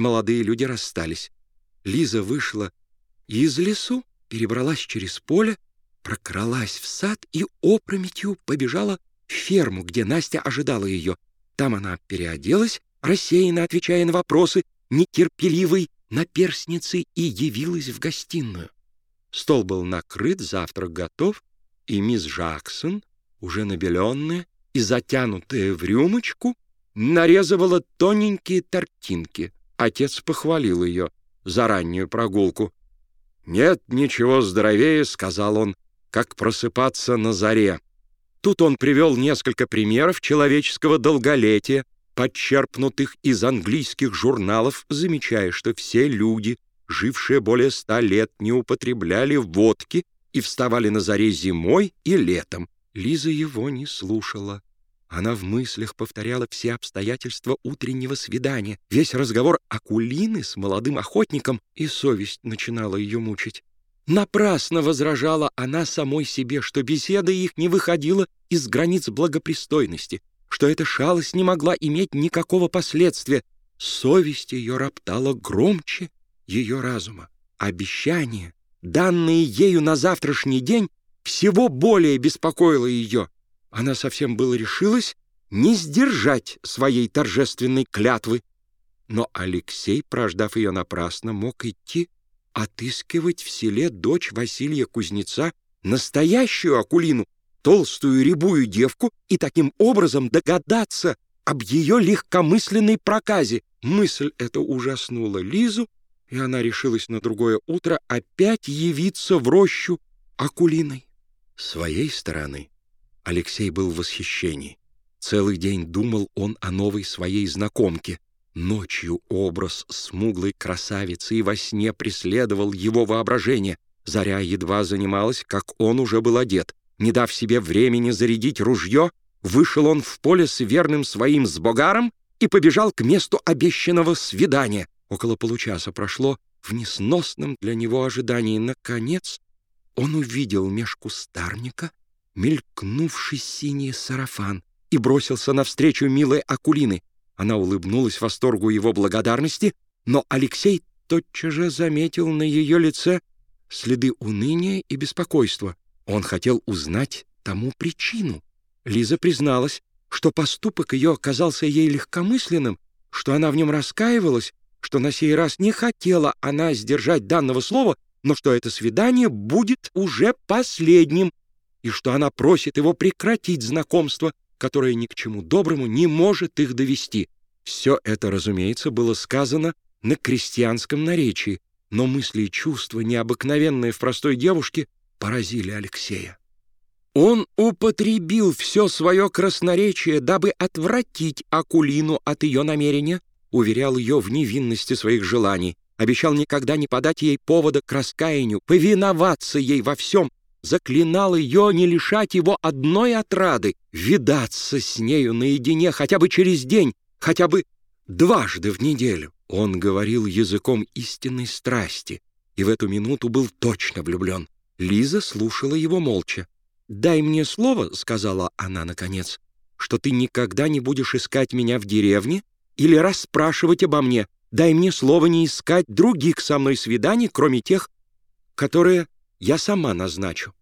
молодые люди расстались. Лиза вышла из лесу, перебралась через поле, прокралась в сад и опрометью побежала в ферму, где Настя ожидала ее. Там она переоделась, рассеянно отвечая на вопросы, нетерпеливой наперсницы и явилась в гостиную. Стол был накрыт, завтрак готов, и мисс Жаксон, уже набеленная и затянутая в рюмочку, нарезывала тоненькие тортинки. Отец похвалил ее за раннюю прогулку. «Нет ничего здоровее», — сказал он, — «как просыпаться на заре». Тут он привел несколько примеров человеческого долголетия, подчерпнутых из английских журналов, замечая, что все люди, жившие более ста лет, не употребляли водки и вставали на заре зимой и летом. Лиза его не слушала. Она в мыслях повторяла все обстоятельства утреннего свидания, весь разговор Акулины с молодым охотником, и совесть начинала ее мучить. Напрасно возражала она самой себе, что беседа их не выходила из границ благопристойности, что эта шалость не могла иметь никакого последствия. Совесть ее роптала громче ее разума. Обещание, данное ею на завтрашний день, всего более беспокоило ее — она совсем было решилась не сдержать своей торжественной клятвы. Но Алексей, прождав ее напрасно, мог идти отыскивать в селе дочь Василия Кузнеца, настоящую Акулину, толстую рябую девку, и таким образом догадаться об ее легкомысленной проказе. Мысль эта ужаснула Лизу, и она решилась на другое утро опять явиться в рощу Акулиной. С своей стороны Алексей был в восхищении. Целый день думал он о новой своей знакомке. Ночью образ смуглой красавицы и во сне преследовал его воображение. Заря едва занималась, как он уже был одет. Не дав себе времени зарядить ружье, вышел он в поле с верным своим сбогаром и побежал к месту обещанного свидания. Около получаса прошло в несносном для него ожидании. Наконец он увидел меж кустарника мелькнувший синий сарафан и бросился навстречу милой Акулины. Она улыбнулась восторгу его благодарности, но Алексей тотчас же заметил на ее лице следы уныния и беспокойства. Он хотел узнать тому причину. Лиза призналась, что поступок ее оказался ей легкомысленным, что она в нем раскаивалась, что на сей раз не хотела она сдержать данного слова, но что это свидание будет уже последним, и что она просит его прекратить знакомство, которое ни к чему доброму не может их довести. Все это, разумеется, было сказано на крестьянском наречии, но мысли и чувства, необыкновенные в простой девушке, поразили Алексея. Он употребил все свое красноречие, дабы отвратить Акулину от ее намерения, уверял ее в невинности своих желаний, обещал никогда не подать ей повода к раскаянию, повиноваться ей во всем, заклинал ее не лишать его одной отрады, видаться с нею наедине хотя бы через день, хотя бы дважды в неделю. Он говорил языком истинной страсти и в эту минуту был точно влюблен. Лиза слушала его молча. «Дай мне слово», — сказала она наконец, «что ты никогда не будешь искать меня в деревне или расспрашивать обо мне. Дай мне слово не искать других со мной свиданий, кроме тех, которые я сама назначу».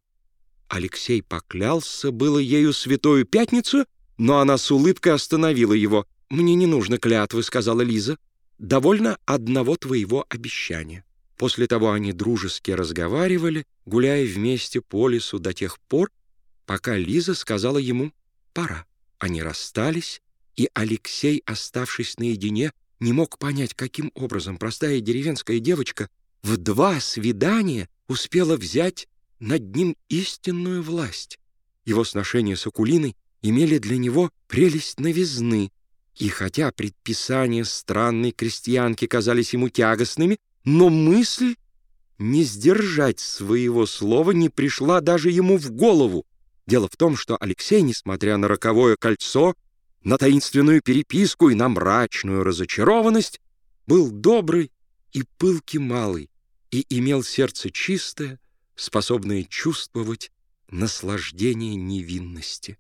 Алексей поклялся было ею святую пятницу, но она с улыбкой остановила его. «Мне не нужно клятвы», — сказала Лиза. «Довольно одного твоего обещания». После того они дружески разговаривали, гуляя вместе по лесу до тех пор, пока Лиза сказала ему «пора». Они расстались, и Алексей, оставшись наедине, не мог понять, каким образом простая деревенская девочка в два свидания успела взять над ним истинную власть. Его сношения с Акулиной имели для него прелесть новизны, и хотя предписания странной крестьянки казались ему тягостными, но мысль не сдержать своего слова не пришла даже ему в голову. Дело в том, что Алексей, несмотря на роковое кольцо, на таинственную переписку и на мрачную разочарованность, был добрый и пылкий малый, и имел сердце чистое, способное чувствовать наслаждение невинности.